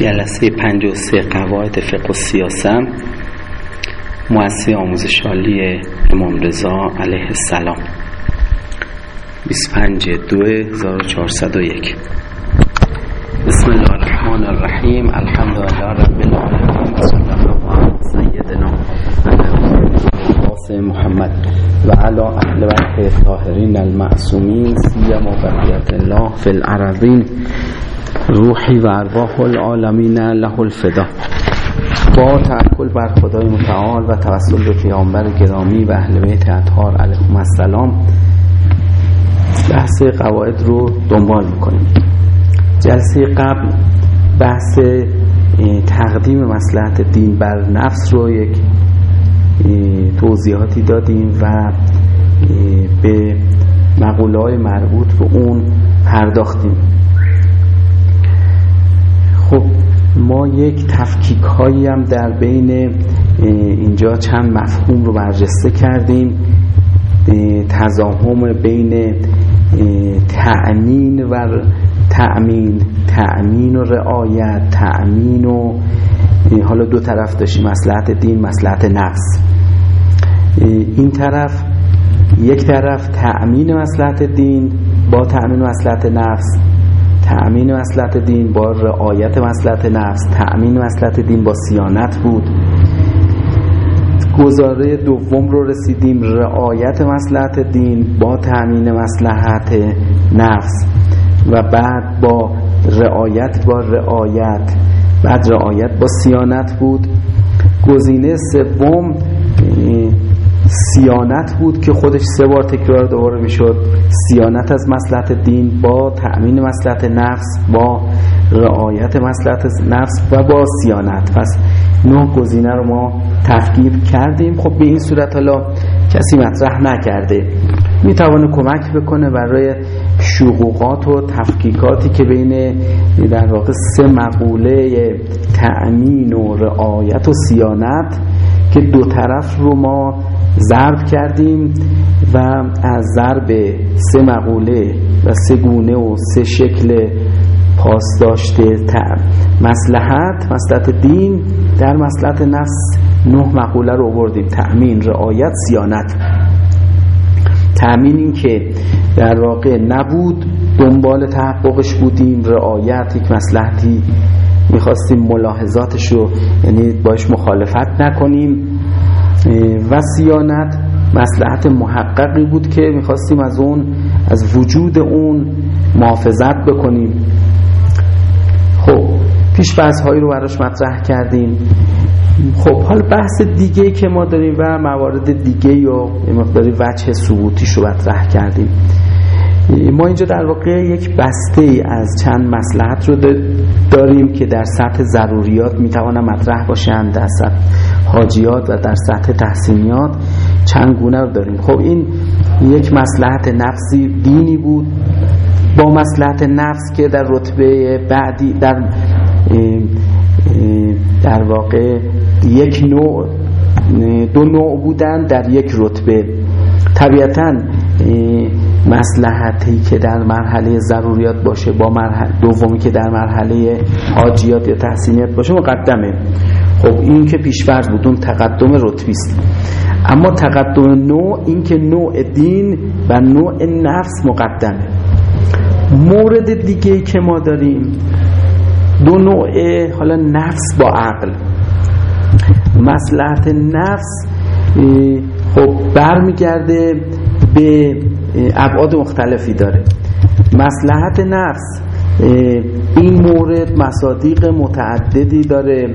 جلسه 53 قواعد فقه و سیاسم مؤسسه آموزش عالی امام رضا علیه السلام. 25 دو 1401 بسم الله الرحمن الرحیم. الحمد لله رب العالمین. صلی الله علی سیدنا محمد و علی اهل بیت الطاهرین المعصومین. سیما بقیت الله فی الارضین. روحی و ارواح العالمین له الفدا. با تحکل بر خدای متعال و توسل به پیامبر گرامی و اهل بیت اطهار علیهم السلام بحث قواعد رو دنبال می‌کنیم. جلسه قبل بحث تقدیم مسلحت دین بر نفس رو یک توضیحاتی دادیم و به مقوله های مربوط به اون پرداختیم. ما یک تفکیک هایی هم در بین اینجا چند مفهوم رو برجسته کردیم. تضاهم بین تأمین و تأمین تأمین و رعایت تأمین و حالا دو طرف داشتیم مسلحت دین مسلحت نفس. این طرف یک طرف تأمین مسلحت دین با تأمین مسلحت نفس. تأمین مسلحت دین با رعایت مسلحت نفس تأمین مسلحت دین با سیانت بود. گزاره دوم رو رسیدیم رعایت مسلحت دین با تأمین مسلحت نفس. و بعد با رعایت با رعایت بعد رعایت با سیانت بود. گزینه سوم سیانت بود که خودش سه بار تکرار دوباره می‌شد. سیانت از مسلحت دین با تأمین مسلحت نفس با رعایت مسلحت نفس و با سیانت. پس نه گزینه رو ما تفکیک کردیم. خب به این صورت حالا کسی مطرح نکرده. می‌توانه کمک بکنه برای شقوقات و تفکیکاتی که بین در واقع سه مقوله تأمین و رعایت و سیانت که دو طرف رو ما ضرب کردیم و از ضرب سه مقوله و سه گونه و سه شکل پاس داشته مسلحت مسلحت دین در مسلحت نفس نه مقوله رو آوردیم. تأمین رعایت سیانت. تأمین این که در واقع نبود دنبال تحققش بودیم. رعایت یک مسلحتی می‌خواستیم ملاحظاتش رو یعنی باش مخالفت نکنیم. و سیانت مسلحت محققی بود که می‌خواستیم از اون از وجود اون محافظت بکنیم. خب پیش هایی رو براش مطرح کردیم. خب حال بحث دیگه که ما داریم و موارد دیگه یا مقداری وجه ثبوتیش رو مطرح کردیم. ما اینجا در واقع یک بسته از چند مسلحت رو داریم که در سطح ضروریات می‌توانن مطرح باشن در سطح حاجیات و در سطح تحسینیات چند گونه رو داریم. خب این یک مسلحت نفسی دینی بود. با مسلحت نفس که در رتبه بعدی در در واقع یک نوع دو نوع بودن در یک رتبه. طبیعتا مسلحتی که در مرحله ضروریات باشه با مرحله دومی که در مرحله حاجیات یا تحسینیت باشه مقدمه. خب این که پیشفرض بود اون تقدم رتبی است. اما تقدم نوع این که نوع دین و نوع نفس مقدمه. مورد دیگه که ما داریم دو نوع حالا نفس با عقل. مسلحت نفس خب برمیگرده به ابعاد مختلفی داره. مسلحت نفس این مورد مصادیق متعددی داره.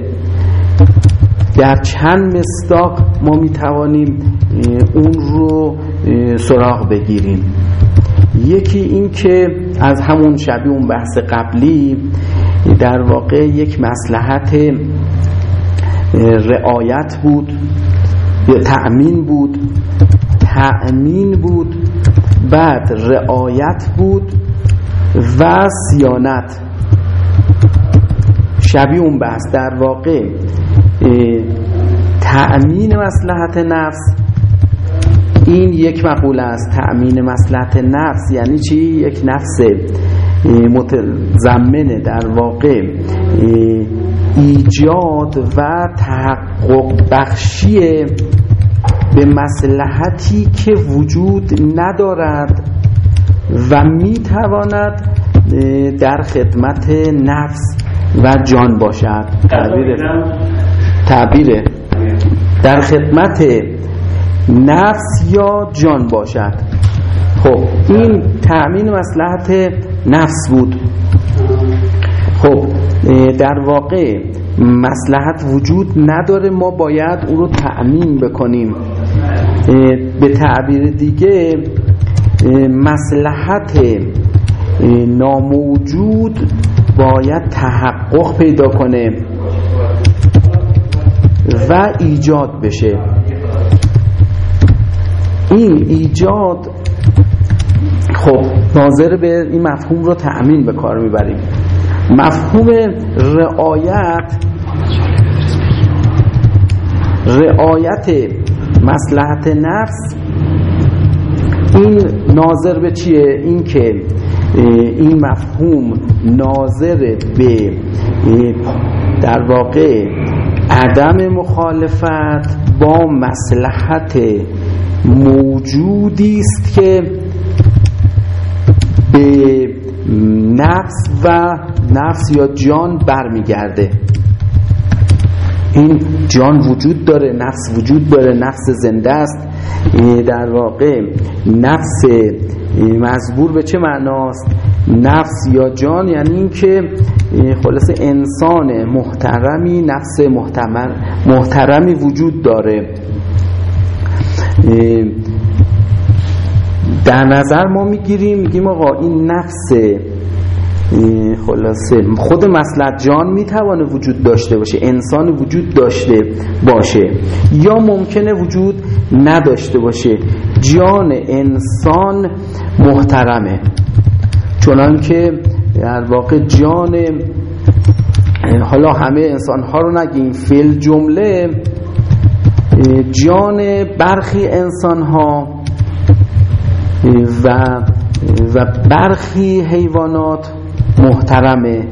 در چند مستاق ما می توانیم اون رو سراغ بگیریم. یکی این که از همون شبیه اون بحث قبلی در واقع یک مسلحت رعایت بود یا تأمین بود تأمین بود بعد رعایت بود و سیانت. شبیه اون بحث. در واقع تأمین مسلحت نفس این یک مقوله است. تأمین مسلحت نفس یعنی چی؟ یک نفس متضمن در واقع ایجاد و تحقق بخشی به مسلحتی که وجود ندارد و می‌تواند در خدمت نفس و جان باشد. تعبیره. تعبیره. در خدمت نفس یا جان باشد. خب این تأمین مسلحت نفس بود. خب در واقع مسلحت وجود نداره ما باید او رو تأمین بکنیم. به تعبیر دیگه مسلحت ناموجود باید تحقق پیدا کنه و ایجاد بشه این ایجاد خب ناظر به این مفهوم رو تأمین به کار می‌بریم مفهوم رعایت رعایت مسلحت نفس این ناظر به چیه؟ این که این مفهوم ناظر به در واقع عدم مخالفت با مسلحت موجودی است که به نفس و نفس یا جان برمیگرده. این جان وجود داره نفس وجود داره نفس زنده است. در واقع نفس مزبور به چه معناست؟ نفس یا جان یعنی اینکه خلاص انسان محترمی نفس محترمی وجود داره. در نظر ما می‌گیریم میگیم آقا این نفس خلاصه خود مسلط جان می‌توانه وجود داشته باشه انسان وجود داشته باشه یا ممکنه وجود نداشته باشه. جان انسان محترمه. چنان که در واقع جان حالا همه انسان ها رو نگیم فیل جمله جان برخی انسان ها و و برخی حیوانات محترمه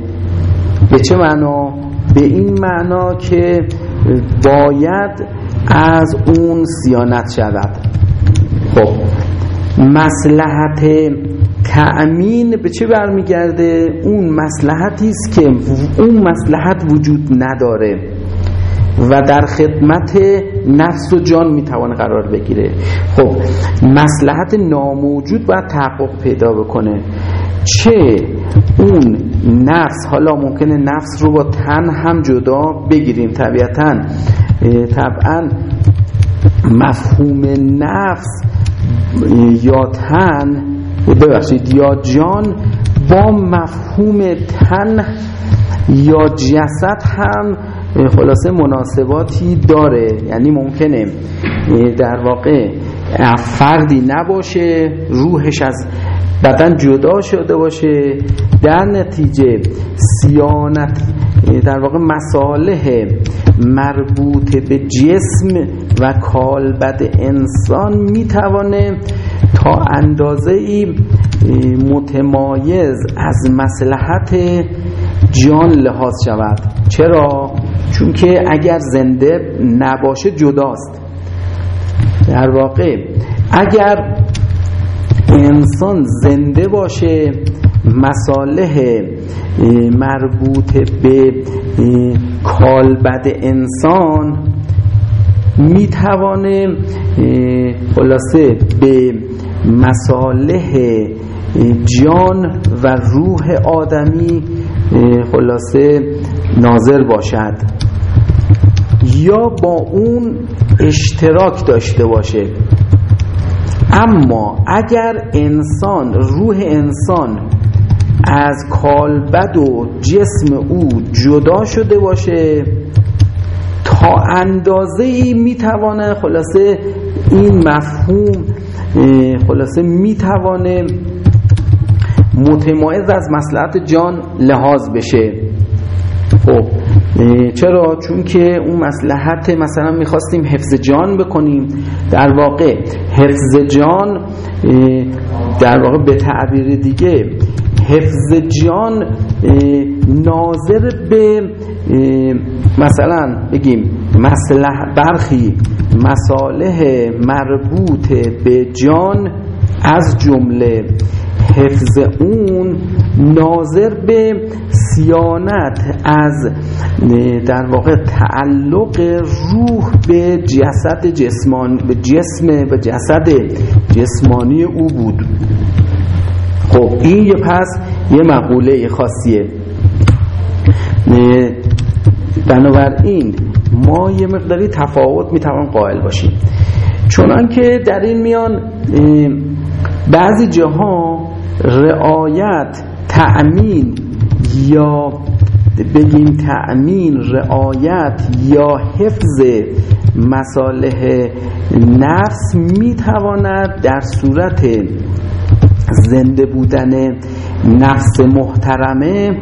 به چه معنا؟ به این معنا که باید از اون سیانت شود خب مسلحت تأمین به چه برمیگرده؟ اون مسلحتی است که اون مسلحت وجود نداره و در خدمت نفس و جان می‌توانه قرار بگیره. خب مسلحت ناموجود باید تحقق پیدا بکنه. چه اون نفس حالا ممکنه نفس رو با تن هم جدا بگیریم. طبیعتا طبعا مفهوم نفس یا تن ببخشید یا جان با مفهوم تن یا جسد هم خلاصه مناسباتی داره. یعنی ممکنه. در واقع فردی نباشه روحش از بدن جدا شده باشه. در نتیجه سیانت در واقع مصالح مربوط به جسم و کالبد انسان می‌توانه اندازه ای متمایز از مسلحت جان لحاظ شود چرا؟ چون که اگر زنده نباشه جداست در واقع اگر انسان زنده باشه مصالح مربوط به کالبد انسان می‌توانه خلاصه به مصالح جان و روح آدمی خلاصه ناظر باشد. یا با اون اشتراک داشته باشه. اما اگر انسان روح انسان از کالبد و جسم او جدا شده باشه تا اندازه ای می‌توانه خلاصه این مفهوم خلاصه می‌توانه متمایز از مسلحت جان لحاظ بشه خب چرا؟ چون که اون مسلحت مثلا می‌خواستیم حفظ جان بکنیم در واقع حفظ جان در واقع به تعبیر دیگه حفظ جان ناظر به مثلا بگیم مسلح برخی مصالح مربوط به جان از جمله حفظ اون ناظر به سیانت از در واقع تعلق روح به جسد جسمان به جسم و جسد جسمانی او بود. خب این یه پس یه مقوله خاصیه. بنابراین ما یه مقداری تفاوت می‌توان قائل باشیم. چونان که در این میان بعضی جاها رعایت تأمین یا بگیم تأمین رعایت یا حفظ مصالح نفس می‌تواند در صورت زنده بودن نفس محترمه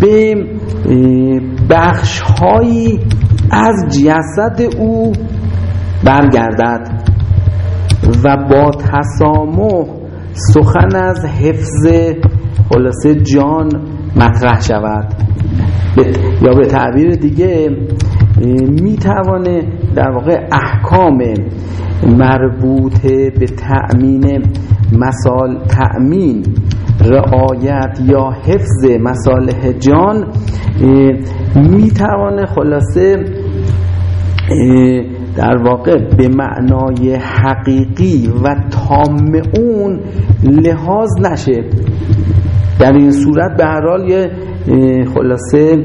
به بخش هایی از جسد او برگردد و با تسامح سخن از حفظ خلاصه جان مطرح شود. یا به تعبیر دیگه می‌توانه در واقع احکام مربوط به تأمین مسال تأمین رعایت یا حفظ مصالح جان می‌توانه خلاصه در واقع به معنای حقیقی و تام اون لحاظ نشه. در این صورت به هر حال یه خلاصه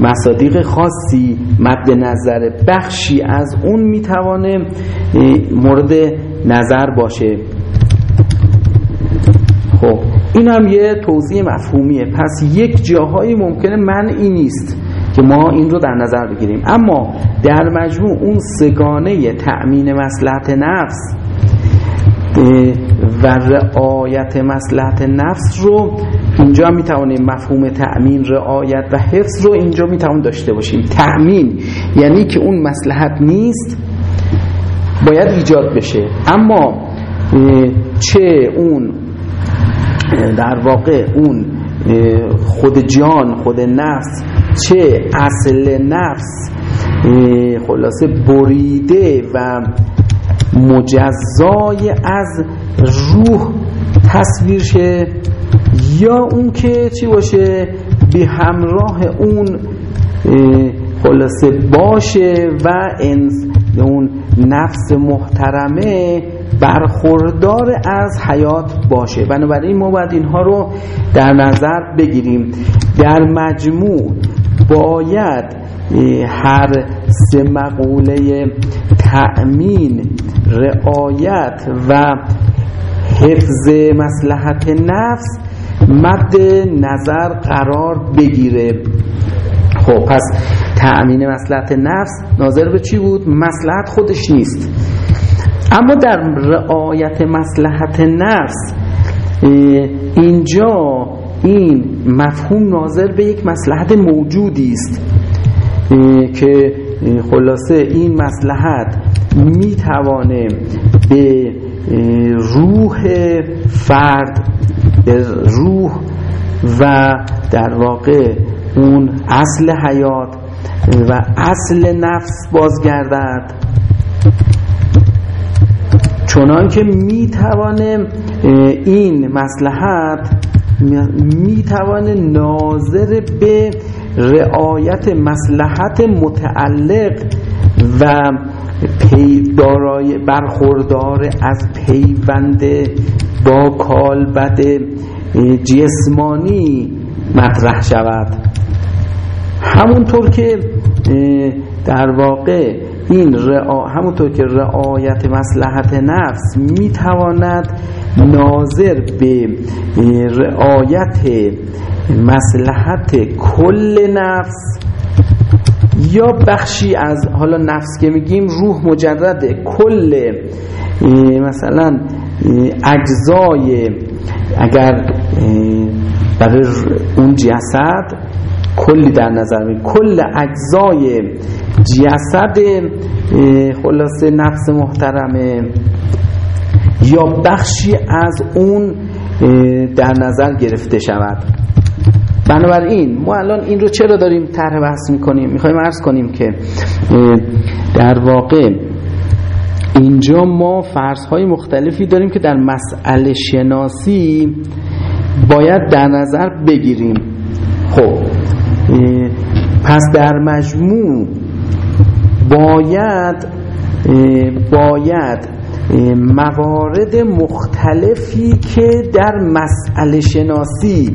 مصادیق خاصی مد نظر بخشی از اون می‌توانه مورد نظر باشه. خب این هم یه توضیح مفهومیه. پس یک جاهایی ممکنه منعی نیست که ما این رو در نظر بگیریم. اما در مجموع اون سگانه تأمین مسلحت نفس و رعایت مسلحت نفس رو اینجا می توانیم مفهوم تأمین رعایت و حفظ رو اینجا می توانیم داشته باشیم. تأمین یعنی که اون مسلحت نیست باید ایجاد بشه. اما چه اون در واقع اون خود جان خود نفس چه اصل نفس خلاصه بریده و مجزای از روح تصویر شه یا اون که چی باشه؟ به همراه اون خلاصه باشه و انس اون نفس محترمه برخوردار از حیات باشه. بنابراین ما باید اینها رو در نظر بگیریم. در مجموع باید هر سه مقوله تأمین رعایت و حفظ مسلحت نفس مد نظر قرار بگیره خب پس تأمین مسلحت نفس ناظر به چی بود؟ مسلحت خودش نیست اما در رعایت مسلحت نفس اینجا این مفهوم ناظر به یک مسلحت موجودی است که خلاصه این مسلحت می‌توانه به روح فرد به روح و در واقع اون اصل حیات و اصل نفس بازگردد. چنان که می‌توانه این مسلحت می‌توانه ناظر به رعایت مسلحت متعلق و پی دارای برخوردار از پیوند با کالبد جسمانی مطرح شود. همونطور که در واقع این رعا همونطور که رعایت مسلحت نفس می‌تواند ناظر به رعایت مسلحت کل نفس یا بخشی از حالا نفس که میگیم روح مجرد کل مثلا اجزای اگر برای اون جسد کلی در نظر می کل اجزای جسد خلاصه نفس محترمه. یا بخشی از اون در نظر گرفته شود. بنابراین ما الان این رو چرا داریم طرح بحث می‌کنیم؟ می‌خوایم عرض کنیم که در واقع اینجا ما فرض های مختلفی داریم که در مسئله شناسی باید در نظر بگیریم. خب پس در مجموع باید باید موارد مختلفی که در مسئله شناسی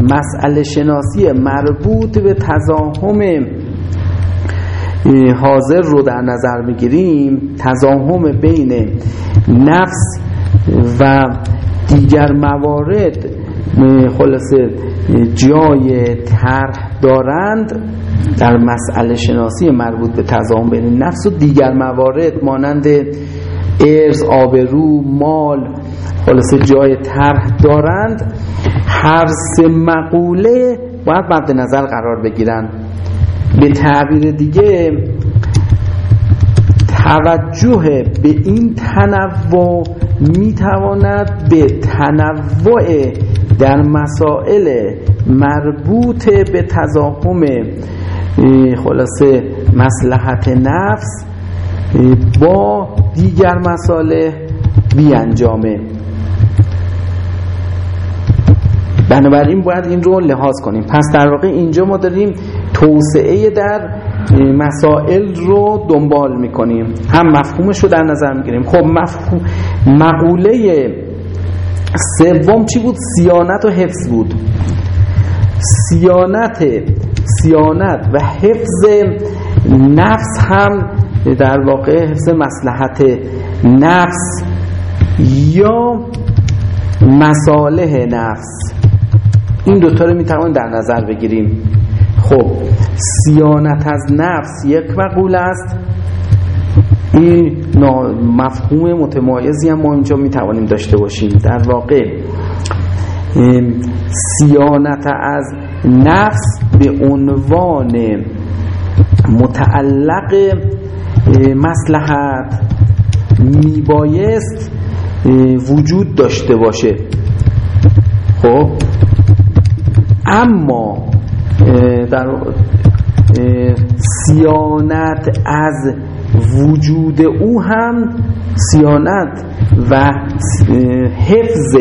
مسئله شناسی مربوط به تزاهم حاضر رو در نظر می‌گیریم. تزاهم بین نفس و دیگر موارد خلاصه جای طرح دارند در مسئله شناسی مربوط به تضامن بین نفس و دیگر موارد مانند ارز، آبرو، مال خلاصه جای طرح دارند. هر مقوله باید مد نظر قرار بگیرن. به تعبیر دیگه توجه به این تنوع می‌تواند به تنوع در مسائل مربوط به تضاهم خلاصه مسلحت نفس با دیگر مسائل بیانجامه. بنابراین باید این رو لحاظ کنیم. پس در واقع اینجا ما داریم توسعه در مسائل رو دنبال می‌کنیم. هم مفهومش رو در نظر می‌گیریم. خب مفهوم مقوله سوم چی بود؟ سیانت و حفظ بود. سیانت سیانت و حفظ نفس هم در واقع حفظ مسلحت نفس یا مصالح نفس. این دوتا رو می‌توان در نظر بگیریم. خب سیانت از نفس یک مقول است. این مفهوم متمایزی هم ما اینجا می‌توانیم داشته باشیم. در واقع سیانت از نفس به عنوان متعلق مسلحت میبایست وجود داشته باشه. خب؟ اما در سیانت از وجود او هم سیانت و حفظ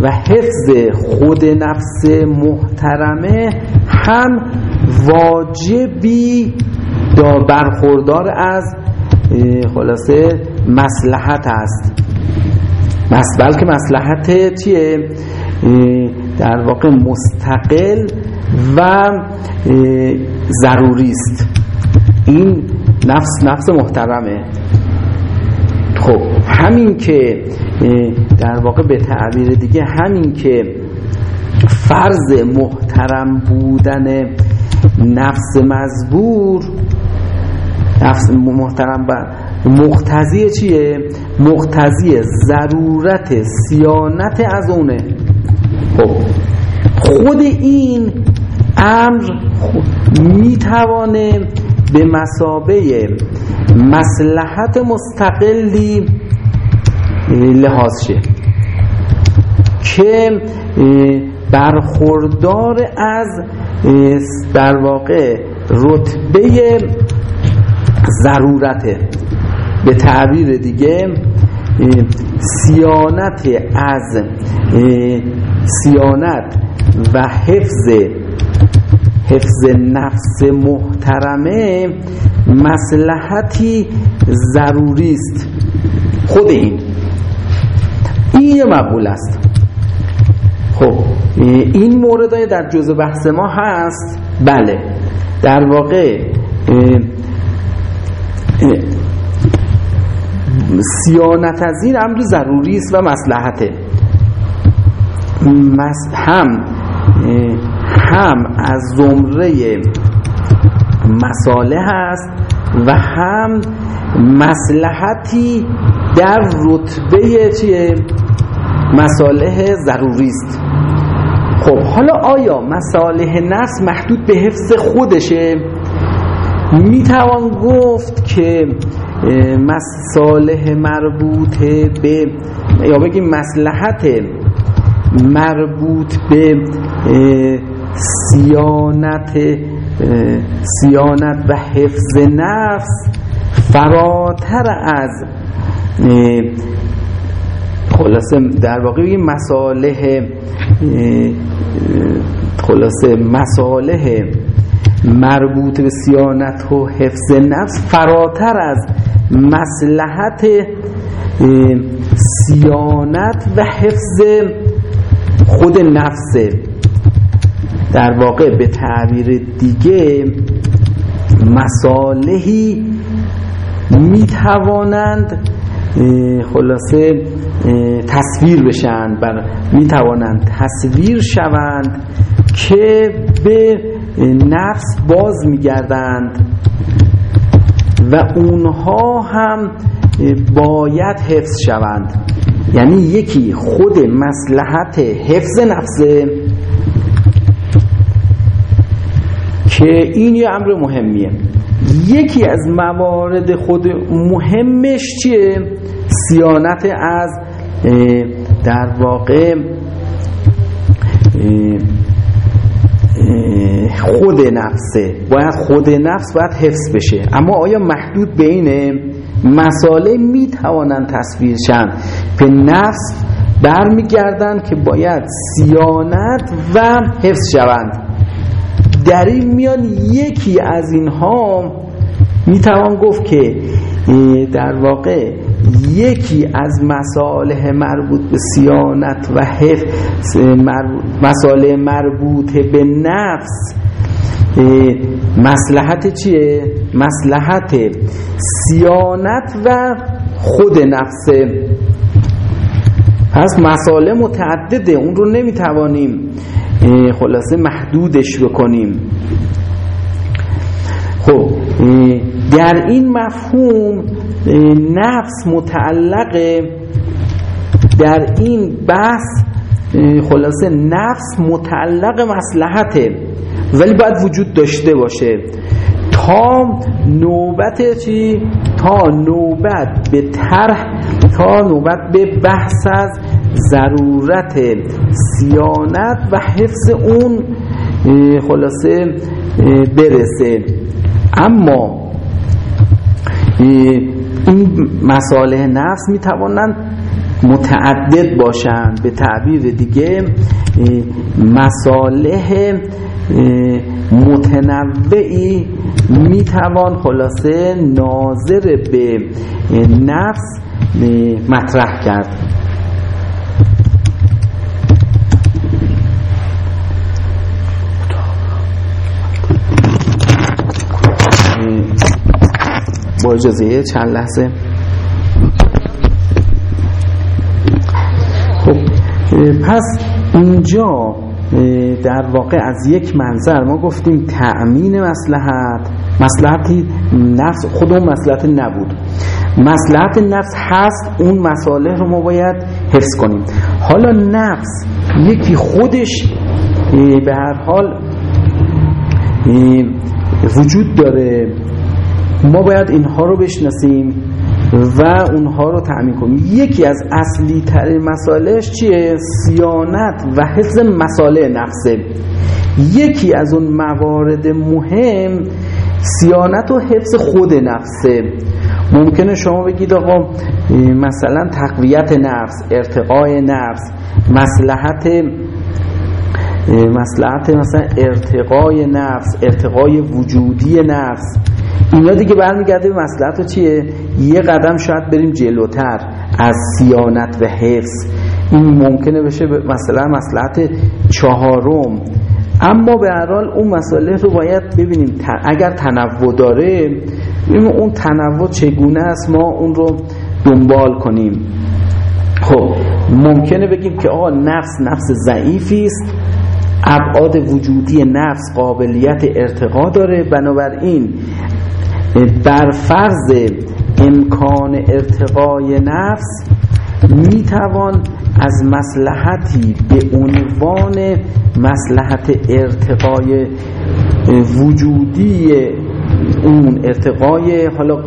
و حفظ خود نفس محترمه هم واجبی برخوردار از خلاصه مسلحت است. بلکه مسلحت چیه؟ در واقع مستقل و ضروری است. این نفس نفس محترمه. خب همین که در واقع به تعبیر دیگه همین که فرض محترم بودن نفس مزبور نفس محترم و مقتضی چیه؟ مقتضی ضرورت سیانت از اونه. خب خود این امر می‌توانه به مسابه مسلحت مستقلی لحاظ شه که برخوردار از در واقع رتبه ضرورته. به تعبیر دیگه سیانت از سیانت و حفظ حفظ نفس محترمه مسلحتی ضروری است. خود این. این یه مقبول است. خب این مورد در جزء بحث ما هست. بله. در واقع سیانت از این امر ضروری است و مسلحته. هم هم از زمره مصالح است و هم مسلحتی در رتبه چیه؟ مصالح ضروری است. خب حالا آیا مصالح نفس محدود به حفظ خودشه؟ می‌توان گفت که مصالح مربوط به یا بگیم مسلحت مربوط به سیانت سیانت و حفظ نفس فراتر از خلاصه در واقع بگیم مصالح خلاصه مصالح مربوط به سیانت و حفظ نفس فراتر از مسلحت سیانت و حفظ خود نفسه در واقع به تعبیر دیگه مصالحی می توانند خلاصه تصویر بشن بر می توانند تصویر شوند که به نفس باز می گردند و اونها هم باید حفظ شوند. یعنی یکی خود مسلحت حفظ نفسه که این یه امر مهمیه. یکی از موارد خود مهمش چیه؟ سیانت از در واقع خود نفسه. باید خود نفس باید حفظ بشه. اما آیا محدود بین مساله می توانند تصویر شن. به نفس برمیگردند که باید سیانت و حفظ شوند در این میان یکی از اینها می‌توان گفت که در واقع یکی از مصالح مربوط به سیانت و حفظ مصالح مربوط به نفس مسلحت چیه؟ مسلحت سیانت و خود نفسه پس مساله متعدده اون رو نمی‌توانیم خلاصه محدودش بکنیم خب در این مفهوم نفس متعلق در این بحث خلاصه نفس متعلق مسلحته ولی باید وجود داشته باشه تا نوبت چی؟ تا نوبت به طرح تا نوبت به بحث از ضرورت سیانت و حفظ اون خلاصه برسه. اما این مساله نفس می توانند متعدد باشند. به تعبیر دیگه مساله متنوعی می توان خلاصه ناظر به نفس مطرح کرد با اجازه چند لحظه خب پس اینجا در واقع از یک منظر ما گفتیم تأمین مسلحت مسلحتی نفس خود اون مسلحت نبود. مسلحت نفس هست اون مساله رو ما باید حفظ کنیم. حالا نفس یکی خودش به هر حال وجود داره. ما باید اینها رو بشناسیم و اونها رو تأمین کنیم. یکی از اصلی ترین مسائلش چیه؟ سیانت و حفظ مسائل نفسه. یکی از اون موارد مهم سیانت و حفظ خود نفسه. ممکنه شما بگید آقا مثلا تقویت نفس ارتقای نفس مسلحت مسلحت مثلا ارتقای نفس ارتقای وجودی نفس. اینا دیگه برمیگرده به مسلحت چیه؟ یه قدم شاید بریم جلوتر از سیانت و حفظ. این ممکنه بشه مثلا مسلحت چهارم. اما به هر حال اون مسئله رو باید ببینیم. اگر تنوع داره ببینیم اون تنوع چگونه است ما اون رو دنبال کنیم. خب ممکنه بگیم که آقا نفس نفس ضعیفی است. ابعاد وجودی نفس قابلیت ارتقا داره. بنابراین بر فرض امکان ارتقای نفس می‌توان از مسلحتی به عنوان مسلحت ارتقای وجودی اون ارتقای حالا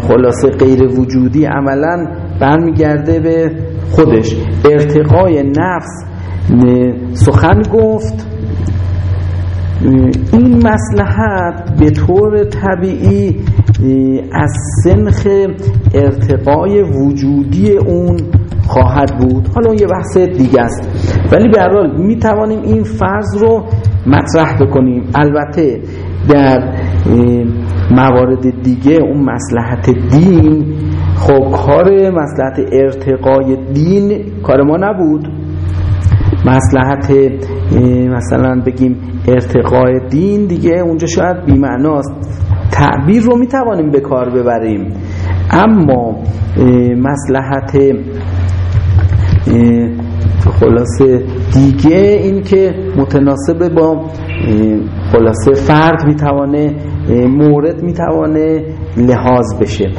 خلاصه غیر وجودی عملا برمیگرده به خودش. ارتقای نفس سخن گفت. این مسلحت به طور طبیعی از سنخ ارتقای وجودی اون خواهد بود. حالا یه بحث دیگه است. ولی به حال می توانیم این فرض رو مطرح بکنیم. البته در موارد دیگه اون مسلحت دین خب کار مسلحت ارتقای دین کار ما نبود. مسلحت مثلا بگیم ارتقای دین دیگه اونجا شاید بیمعناست. تعبیر رو می‌توانیم به کار ببریم. اما مسلحت خلاصه دیگه این که متناسب با خلاصه فرد می‌توانه مورد می‌توانه لحاظ بشه.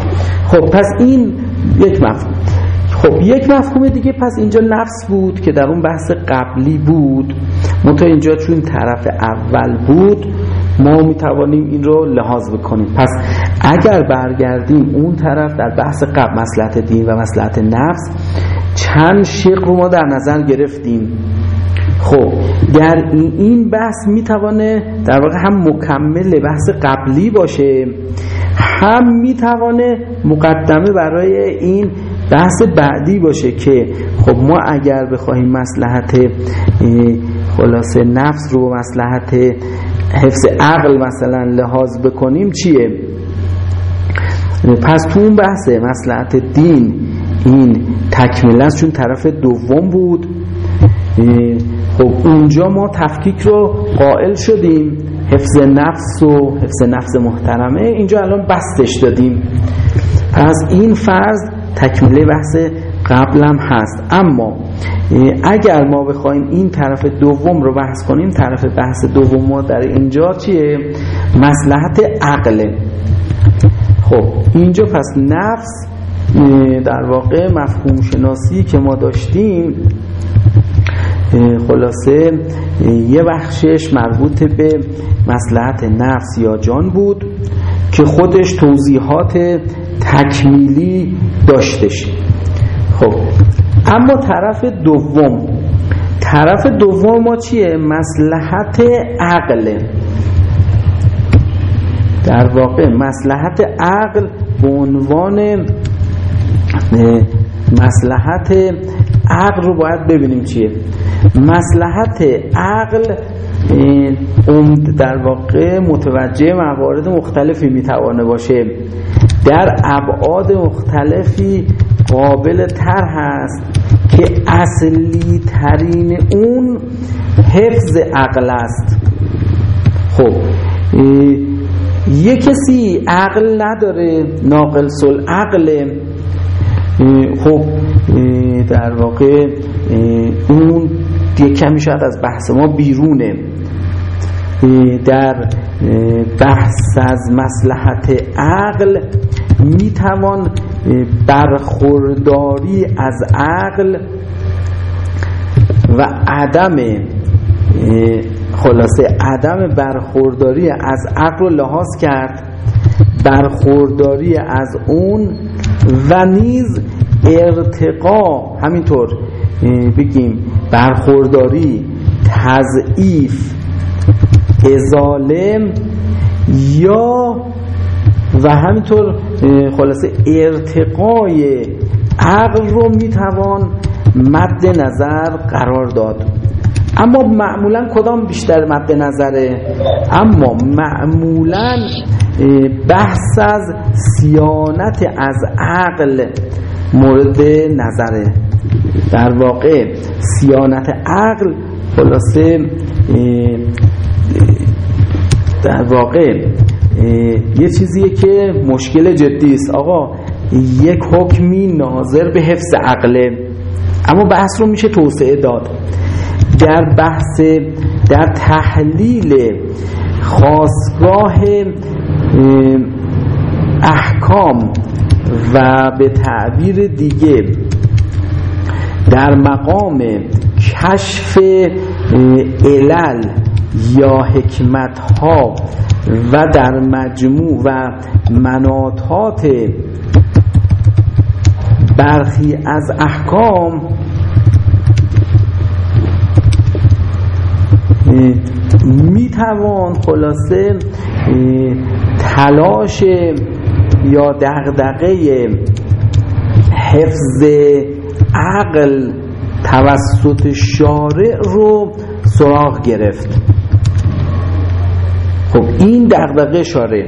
خب پس این یک مفهوم. خب یک مفهوم دیگه پس اینجا نفس بود که در اون بحث قبلی بود. منتها اینجا چون طرف اول بود ما می‌توانیم این رو لحاظ بکنیم. پس اگر برگردیم اون طرف در بحث قبل مسلحت دین و مسلحت نفس چند شق رو ما در نظر گرفتیم. خب در این بحث می‌توانه در واقع هم مکمل بحث قبلی باشه هم می‌توانه مقدمه برای این بحث بعدی باشه که خب ما اگر بخواهیم مسلحت خلاصه نفس رو مسلحت حفظ عقل مثلا لحاظ بکنیم چیه؟ پس تو اون بحث مسلحت دین این تکمیل است چون طرف دوم بود. خب اونجا ما تفکیک رو قائل شدیم. حفظ نفس و حفظ نفس محترمه. اینجا الان بستش دادیم. پس این فرض تکمیله بحث قبلم هست. اما اگر ما بخوایم این طرف دوم رو بحث کنیم طرف بحث دوم ما در اینجا چیه؟ مسلحت عقله خب اینجا پس نفس در واقع مفهوم شناسی که ما داشتیم خلاصه یه بخشش مربوط به مسلحت نفس یا جان بود که خودش توضیحات تکمیلی داشتش. خب اما طرف دوم طرف دوم ما چیه؟ مسلحت عقله در واقع مسلحت عقل به عنوان مسلحت عقل رو باید ببینیم چیه؟ مسلحت عقل در واقع متوجه موارد مختلفی می‌توانه باشه. در ابعاد مختلفی قابل تر هست که اصلی ترین اون حفظ عقل است. خب یه کسی عقل نداره ناقل سل عقل خب در واقع اون یه کمی شاید از بحث ما بیرونه. در بحث از مسلحت عقل می‌توان برخورداری از عقل و عدم خلاصه عدم برخورداری از عقل رو لحاظ کرد برخورداری از اون و نیز ارتقا همینطور بگیم برخورداری تضعیف ازاله یا و همینطور خلاصه ارتقای عقل رو می‌توان مد نظر قرار داد. اما معمولا کدام بیشتر مد نظره؟ اما معمولا بحث از سیانت از عقل مورد نظره. در واقع سیانت عقل خلاصه در واقع یه چیزیه که مشکل جدی است. آقا یک حکمی ناظر به حفظ عقله. اما بحث رو میشه توسعه داد. در بحث در تحلیل خاصگاه احکام و به تعبیر دیگه در مقام کشف علل یا حکمت ها و در مجموع و مناطات برخی از احکام می توان خلاصه تلاش یا دغدغه حفظ عقل توسط شارع رو سراغ گرفت. خب این دغدغه شارع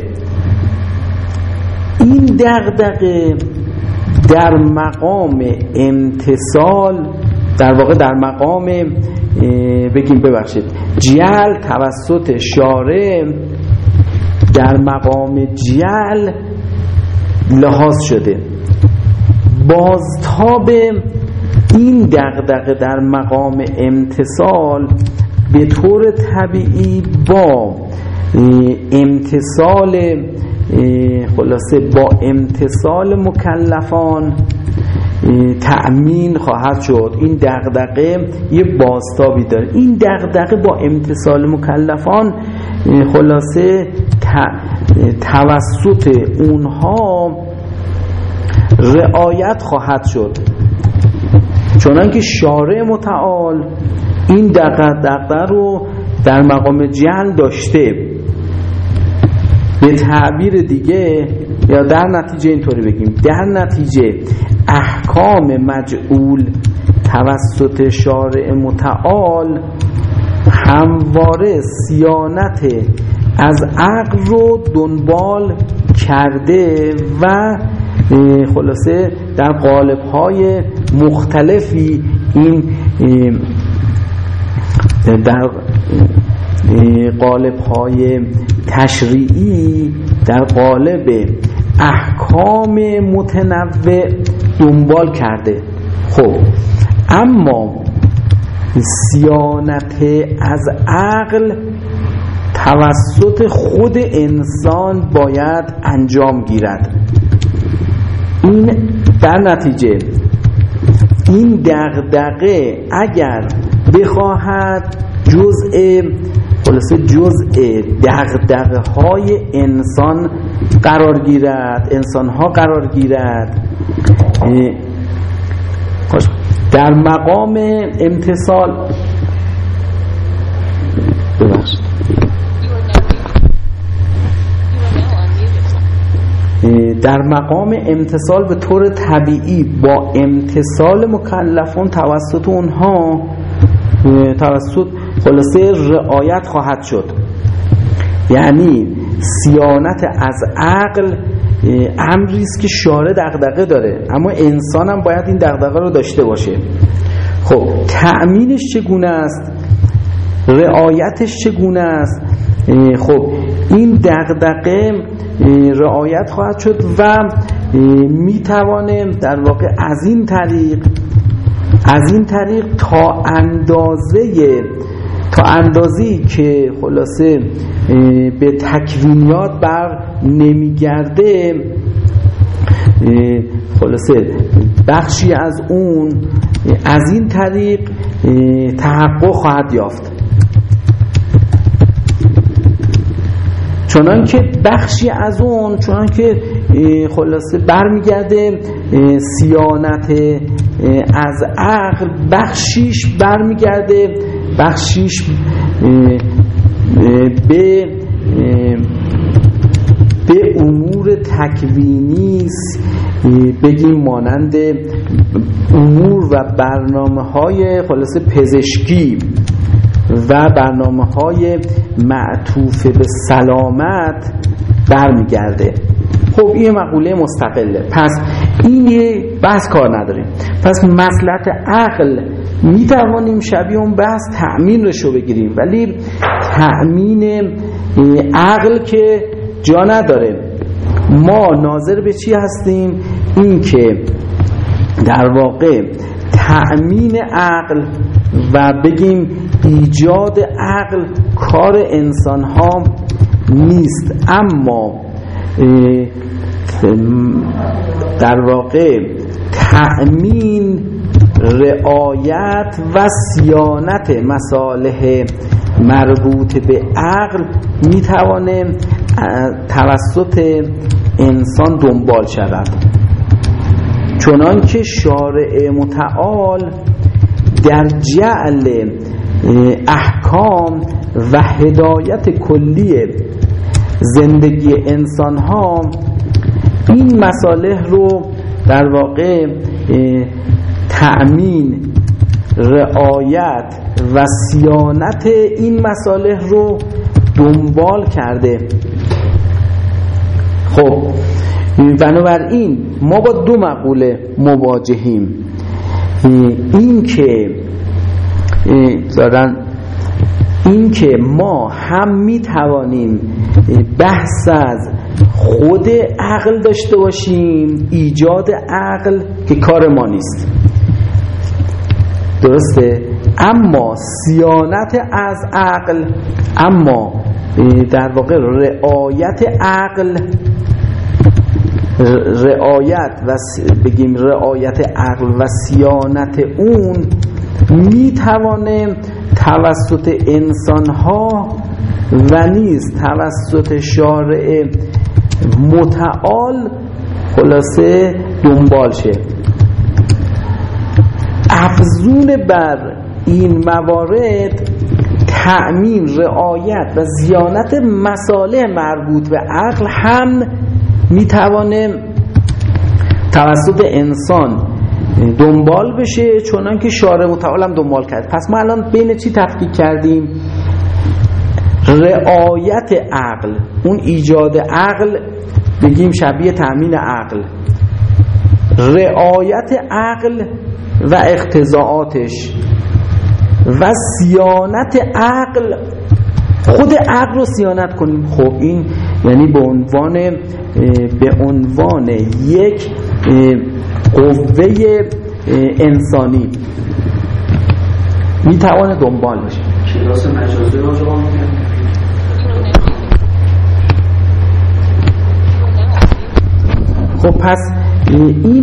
این دغدغه در مقام امتصال در واقع در مقام بگیم ببخشید جل توسط شارع در مقام جل لحاظ شده. بازتاب این دغدغه در مقام امتصال به طور طبیعی با امتصال خلاصه با امتصال مکلفان تأمین خواهد شد. این دغدغه یه بازتابی داره. این دغدغه با امتصال مکلفان خلاصه توسط اونها رعایت خواهد شد. چنانکه شارع متعال این دغدغه رو در مقام جهل داشته. به تعبیر دیگه یا در نتیجه اینطوری بگیم. در نتیجه احکام مجعول توسط شارع متعال همواره سیانت از عقل رو دنبال کرده و خلاصه در قالب های مختلفی این در قالب های تشریعی در قالب احکام متنوع دنبال کرده. خب اما سیانت از عقل توسط خود انسان باید انجام گیرد. این در نتیجه این دغدغه اگر بخواهد جزء خلاصه جزء دغدغه های انسان قرار گیرد انسان ها قرار گیرد. در مقام امتصال ببخشید. در مقام امتصال به طور طبیعی با امتصال مکلفون توسط اونها توسط خلاصه رعایت خواهد شد. یعنی سیانت از عقل امری است که شارع دغدغه داره. اما انسان هم باید این دغدغه رو داشته باشه. خب تأمینش چگونه است؟ رعایتش چگونه است؟ خب این دغدغه رعایت خواهد شد و می‌توانه در واقع از این طریق از این طریق تا اندازه تا اندازی که خلاصه به تکوینیات بر نمیگرده خلاصه بخشی از اون از این طریق تحقق خواهد یافت. چنان که بخشی از اون چنان که خلاصه برمیگرده سیانت از عقل بخشیش برمیگرده بخشیش به به امور تکوینی بگیم مانند امور و برنامه های خلاصه پزشکی و برنامه های معطوف به سلامت برمیگرده. خب این مقوله مستقله. پس این یه بحث کار نداریم. پس مسلط عقل می توانیم شبیه اون بحث تأمین رو بگیریم. ولی تأمین عقل که جا نداره. ما ناظر به چی هستیم؟ این که در واقع تأمین عقل و بگیم ایجاد عقل کار انسان ها نیست. اما در واقع تأمین رعایت و سیانت مصالح مربوط به عقل می‌توانه توسط انسان دنبال شود. چنان که شارع متعال در جعل احکام و هدایت کلی زندگی انسان ها این مساله رو در واقع تأمین رعایت و سیانت این مساله رو دنبال کرده. خب بنابراین ما با دو مقوله مواجهیم. این که دارن این که ما هم می توانیم بحث از خود عقل داشته باشیم ایجاد عقل که کار ما نیست. درسته؟ اما سیانت از عقل اما در واقع رعایت عقل رعایت و بگیم رعایت عقل و سیانت اون می‌توانه توسط انسان ها و نیز توسط شارع متعال خلاصه دنبال شه. افزون بر این موارد تعمیم رعایت و زیانت مساله مربوط به عقل هم می‌توانه توسط انسان دنبال بشه چونان که شارع متعال هم دنبال کرد. پس ما الان بین چی تفکیک کردیم؟ رعایت عقل. اون ایجاد عقل بگیم شبیه تأمین عقل. رعایت عقل و اقتضاعاتش و سیانت عقل. خود عقل رو سیانت کنیم. خب این یعنی به عنوان به عنوان یک قوه انسانی. می‌توانه دنبال بشه. کلاس مجازی رو خب پس این